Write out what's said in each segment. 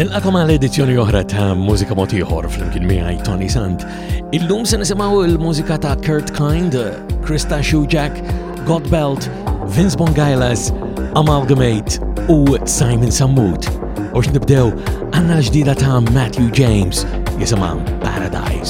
Nilqakom għal edizzjoni oħra ta' mużika mod ieħor flimkien miegħi Tony Sant. Illum se nisimgħu l-mużika ta' Kurt Kind, Krista Shujak, God Belt, Vince Bongailas, Amalgamate u Simon Sammut. U x'nibdew għandna l-ġdida ta' Matthew James jisimha Paradise.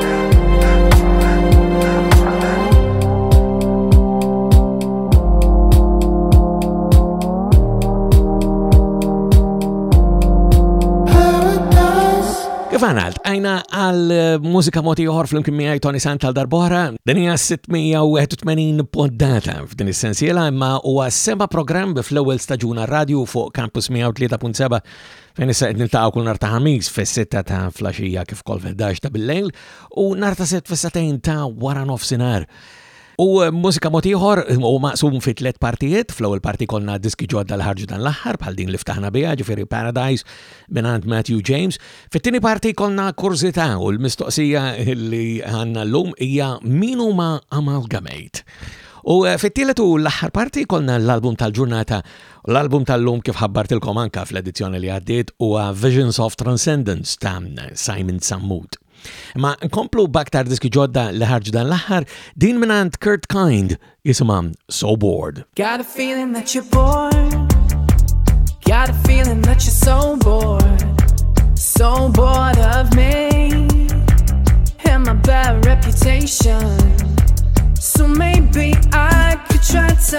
Fanalt, għajna għal eh, mużika moti uħor fl-imkien miħaj Tony Sant għal darbora, din hija 681 poddata f'din is-sensiela imma huwa seba' programm fl-ewwel staġuna radio fuq Campus 103.7 Fejn issa qed niltaqgħu kull nhar ta' ħamis fis-sitta ta' flaxija kif kol fil-11 ta' bil-lejl u nhar ta' sitt fis-satejn ta' wara nofsinhar. U eh, mużika mod ieħor eh, u maqsum fi tliet partijiet, fl-ewwel parti konna diski ġodda l ħarġu dan l-aħħar bħal din li ftaħna biha, ġifieri Paradise mingħand Matthew James. Fit-tieni parti konna kurzita u l-mistoqsija li għandna llum hija min huma Amalgamate. U eh, fit-tielet u l-aħħar parti konna l-album tal-ġurnata U l-album tal-lum kif ħabbartilkom anka fl-edizzjoni li għaddiet huwa Visions of Transcendence ta' Simon Sammut. Ma nkomplu baktar diski ġodda li ħarġu dan l-aħħar din minant Kurt Kind jisimha So Bored. Got a feeling that you're bored Got a feeling that you're so bored So bored of me And my bad reputation So maybe I could try to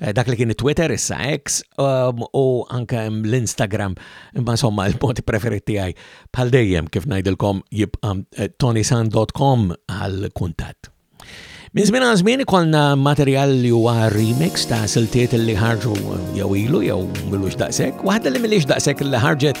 Eh, dak li kien Twitter, issa X, um, u anka l-Instagram, imma somma il-poti preferiti għaj. Bħal dejjem, kif najdilkom, jibqa eh, tonisan.com għal-kuntat. Minn żmien għal żmien ikollna materjal li huwa remix ta' siltiet li ħarġu eh, jew ilu jew milux daqshekk, waħda li milix daqshekk li ħarġet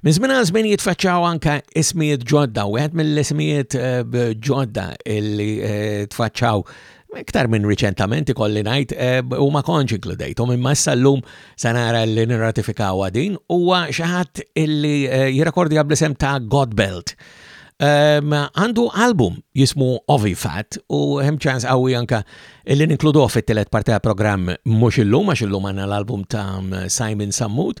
Minn żmien għal żmien jitfaċċaw anke ismijiet ġodda, u wieħed mill-ismijiet eh, ġodda li eh, tfaċċaw iktar minn riċentament ikolli ngħid eh, u ma konċ inkludejt u minn massa llum se nara li nirratifikaw din huwa xi ħadd illi jirrekordja bl-isem ta' Godbelt. Ehm, għandu album jismu Ovi Fat u hemm ċans qawwi anka illi ninkludu fit-tielet parti programm mhux illum għax illum għandna l-album ta' Simon Sammut.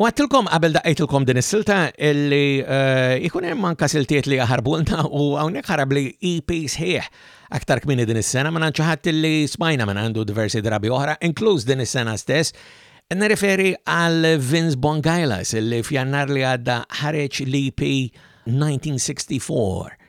U għattilkom qabel daqqajtilkom din is-silta li eh, ikun hemm anka siltiet li jaħarbulna u hawnhekk ħarab li EP sħiħ aktar kmini din is-sena minn għand ħadd li smajna minn għandu diversi drabi oħra, inkluż din is-sena stess. Nirriferi għal Vince Bongailas li f'jannar li għadda ħareġ l-EP 1964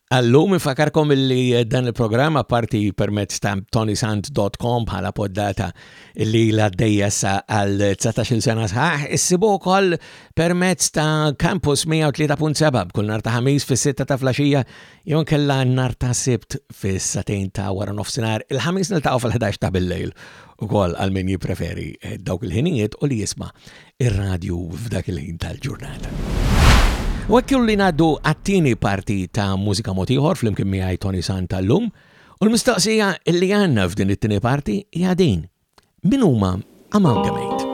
Għallum infakarkom li dan il-programm apparti permezz ta' tonisant.com bħala poddata li l-għaddejja sa għal 19 sena sħaħ, issibu wkoll permezz ta' Campus 103.7 b'kull nar ta' ħamis fis-sitta ta' flaxija jew kella nar ta' sibt fis-satejn ta' wara nofsinhar il-ħamis niltaqgħu fil-11 ta' bil-lejl ukoll għal min jippreferi eh, dawk il-ħinijiet u li jisma' ir-radju f'dak il-ħin tal-ġurnata. U hekk li ngħaddu għat-tieni parti ta' mużika mod ieħor flimkien miegħi Tony San tal-lum, u l-mistoqsija li għandna f'din it-tieni parti hija din. Min huma Amalgamate?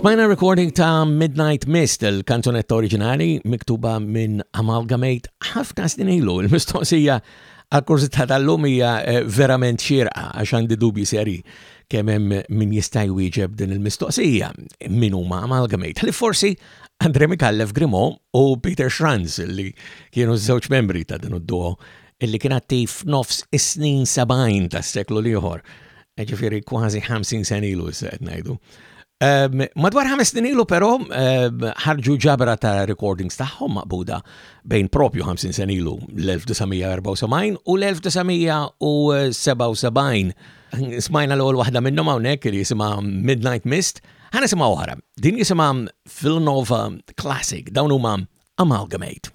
Smajna recording ta' Midnight Mist, il-kanzonetta oriġinali miktuba minn Amalgamate ħafna snin ilu. Il-mistoqsija għal-kurzità tal-lum hija eh, verament xirqa għax għandi dubji seri kemm hemm min jista' jwieġeb din il-mistoqsija min huma Amalgamate. Li forsi Andre Mikallef Grimo u Peter Schranz li kienu żewġ membri ta' din id-duo illi kien attiv nofs is-snin 70 tas-seklu l-ieħor, e ġifieri kważi 50 sen ilu issa qed ngħidu. Ehm, madwar ħames snin ilu però ehm, ħarġu ġabra ta' recordings tagħhom maqbuda bejn propju 50 sen ilu l-1974 u l-1977 Smajna l-ewwel waħda minnhom hawnhekk li jisimha Midnight Mist, ħana simha oħra. Din jisimha Villanova Classic, dawn huma Amalgamate.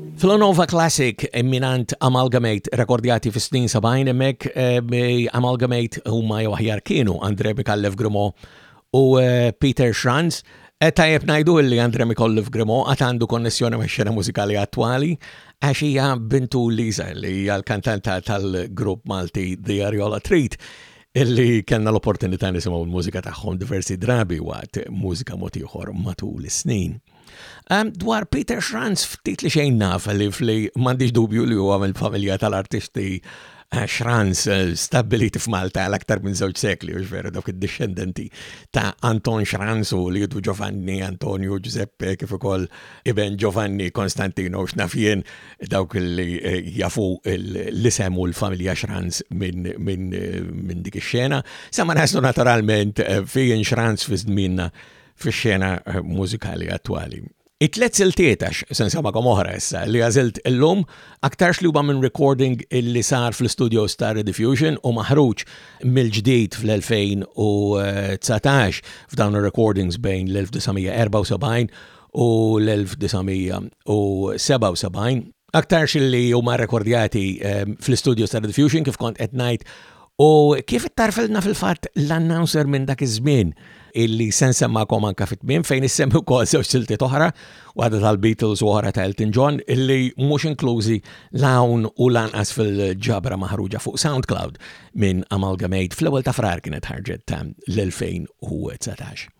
Flonova Classic minant Amalgamate rekordjati fis snin 70 emmek eh, Amalgamate huma jew aħjar kienu Andre Mikallef Grimo u eh, Peter Schranz. Eh, tajjeb najdu li Andre Mikallef Grimo għat għandu konnessjoni ma' xena mużikali attwali għax hija bintu Lisa li hija l-kantanta tal-grupp Malti The Ariola Treat illi kellna l-opportunità nisimgħu l-mużika tagħhom diversi drabi waqt mużika motiħor matul is-snin. Dwar Peter Schranz ftit li xejn naf li fli m'għandix dubju li huwa mill-familja tal-artisti eh, Schranz eh, stabiliti f'Malta għal aktar minn żewġ sekli u veru dawk id-dixxendenti ta' Anton Schranz u li jidu Giovanni Antonio Giuseppe kif ukoll iben Giovanni Konstantino x'nafjen dawk li eh, jafu l-isem u l-familja Schranz minn dik ix-xena. Sa ma naturalment fejn Schranz fi żminna fix-xena mużikali attwali. It-tlet siltiet għax se nsamakom oħra issa li għażilt illum aktarx li huma minn recording li sar fl-istudio Star Rediffusion u maħruġ mill-ġdid fl-2019 f'dawn ir-recordings bejn l-1974 u l-1977. Aktarx li huma rekordjati ehm, fl-istudios ta' Red Fusion kif kont qed ngħid u kif ittarfelna fil-fatt l-announcer minn dak iż-żmien illi sen semmakom anka fit-tmiem fejn issemmi wkoll żewġ silti oħra, waħda tal-Beatles u oħra ta' Elton John, illi mhux inklużi l-hawn u lanqas fil-ġabra maħruġa fuq SoundCloud minn Amalgamate fl-ewwel ta' frar kienet ħarġet l-2019.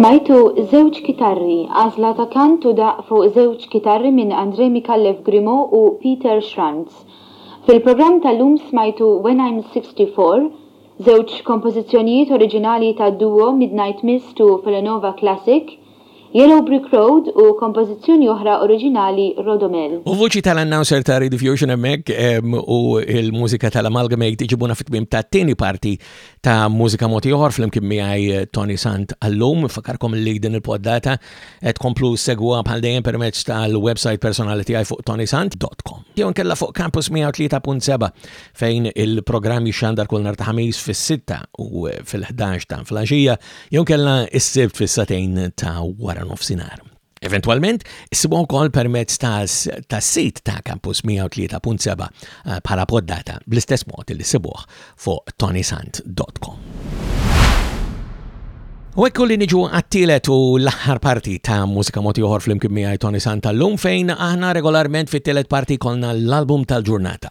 Smajtu żewġ kitarri, għażla ta' kant u daqq fuq żewġ kitarri minn André Micallef Grimaud u Peter Schranz. Fil-programm tal-lum smajtu When I'm 64, Żewġ kompożizzjonijiet oriġinali tad-duo Midnight Mist u Felanova Classic, Yellow Brick Road u kompożizzjoni oħra oriġinali Rodomel. U vuċi tal-announcer ta' Rediffusion hemmhekk u l-mużika tal-Amalgamate iġibuna fit-tmiem tat-tieni parti ta' Mużika Mod Ieħor flimkien miegħi Tony Sant għallum. Fakarkom li din il-poddata qed tkomplu segwa bħal dejjem permezz tal-website personali tiegħi fuq tonysant.com jew inkella fuq Campus 103.7 fejn il-programm jixxandar kull nhar ta' ħamis fis-6 u fil-11 ta' flaxija jew kellha s-sibt fis-satejn ta' wara nofsinhar. Eventualment, issibu wkoll permezz tas-sit ta' Campus 103.7 eh, bħala poddata bl-istess mod li sibuh fuq tonisant.com. U ekku li niġu għattilet u l-aħħar parti ta' mużika moti uħor fl-imkien miegħi Tony Santa l-lum fejn aħna regolarment fit-tielet parti kolna l-album tal-ġurnata.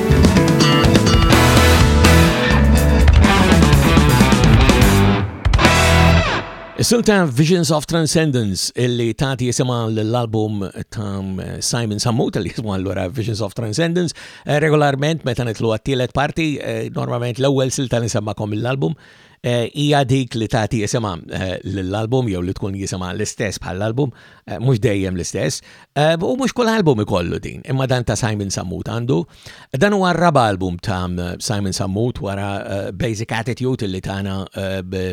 Is-silta Visions of Transcendence illi tagħti jisimha l-album ta' Simon Sammut li jismu allura Visions of Transcendence eh, regolarment meta nitlu għat-tielet parti eh, normalment l-ewwel silta nisemmakom l-album Eh, hija dik li tagħti jisimha eh, l-album jew li tkun jisimha l-istess bħall-album, eh, mhux dejjem l-istess, u mhux kull album ikollu din, imma dan ta' Simon Sammut għandu. Dan huwa r-raba album ta' Simon Sammut wara Basic Attitude li tagħna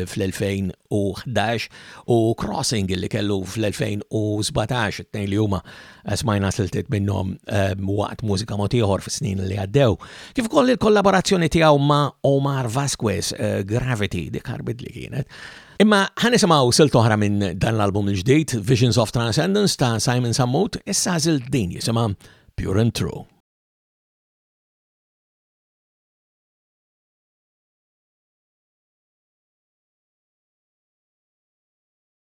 fl-2011 u Crossing li kellu fl-2017, tnejn li huma Eh, smajna siltiet minnhom eh, waqt mużika mod ieħor fis-snin li għaddew, kif ukoll il-kollaborazzjoni tiegħu ma' Omar Vasquez eh, Gravity dik ħarbit li kienet. Imma ħan nisimgħu silt oħra minn dan l-album il-ġdid Visions of Transcendence ta' Simon Sammut, issa żil din jisimha Pure and True.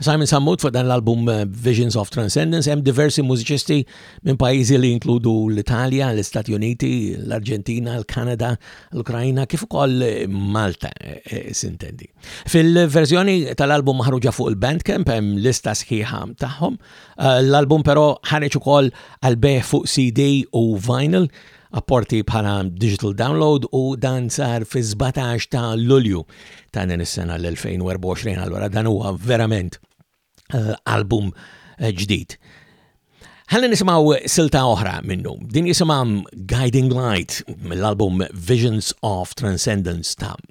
Simon Sammut fuq dan l-album eh, Visions of Transcendence hemm diversi mużiċisti minn pajjiżi li jinkludu l-Italja, l-Istati Uniti, l-Arġentina, l-Kanada, l-Ukrajna kif ukoll eh, Malta eh, sintendi. Fil-verżjoni tal-album ħaruġa fuq il-Bandcamp hemm lista sħiħa tagħhom. L-album però ħareġ ukoll għal fuq CD u vinyl apporti bħala digital download u dan sar fi 17 ta' Lulju ta' din is-sena l-2024. Allora dan huwa verament eh, album eh, ġdid. Ħalli nisimgħu silta oħra minnu. Din jisimha Guiding Light mill-album Visions of Transcendence ta'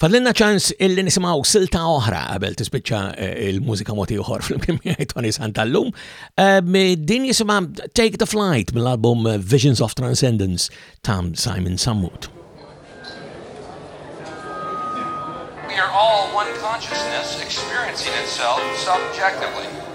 Fadlinna ċans illi nisimaw silta oħra qabel tispiċċa eh, il-mużika moti uħor fl-imkien miegħi Tony Santallum. Eh, din jisimha Take the Flight mill-album Visions of Transcendence ta' Simon Sammut. We are all one consciousness experiencing itself subjectively.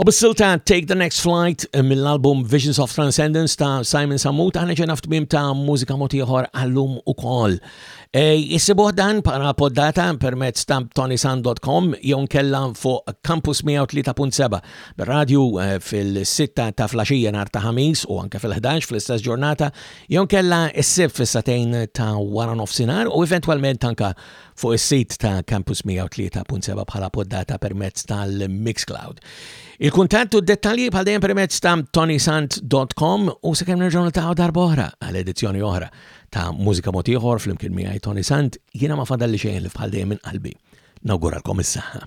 U bis-silta Take the Next Flight eh, mill-album Visions of Transcendence ta' Simon Sammut aħna ġena f'tmim ta' mużika motiħor għallum u kol. Eh, Jissibuħ dan para poddata permezz ta' tonisan.com jew nkella fuq Campus 103.7 bir-radju eh, fil-6 ta' flaxija nar ta' ħamis u anke fil-11 fl-istess ġurnata jew inkella s-Sibt fis-satejn ta' wara nofsinhar u eventwalment anke fuq is-sit ta' Campus 103.7 bħala poddata permezz tal-Mixcloud. Il-kuntatt u d-dettalji bħal dejjem permezz ta' tonysant.com u sakemm nerġgħu niltaqgħu darba oħra għal edizzjoni oħra ta' Mużika Mod Ieħor flimkien miegħi Tony Sant, jiena ma fadalli xejn li bħal dejjem minn qalbi. Nawguralkom is-saħħa.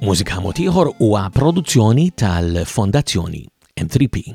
Mużika mod ieħor huwa produzzjoni tal-Fondazzjoni M3P.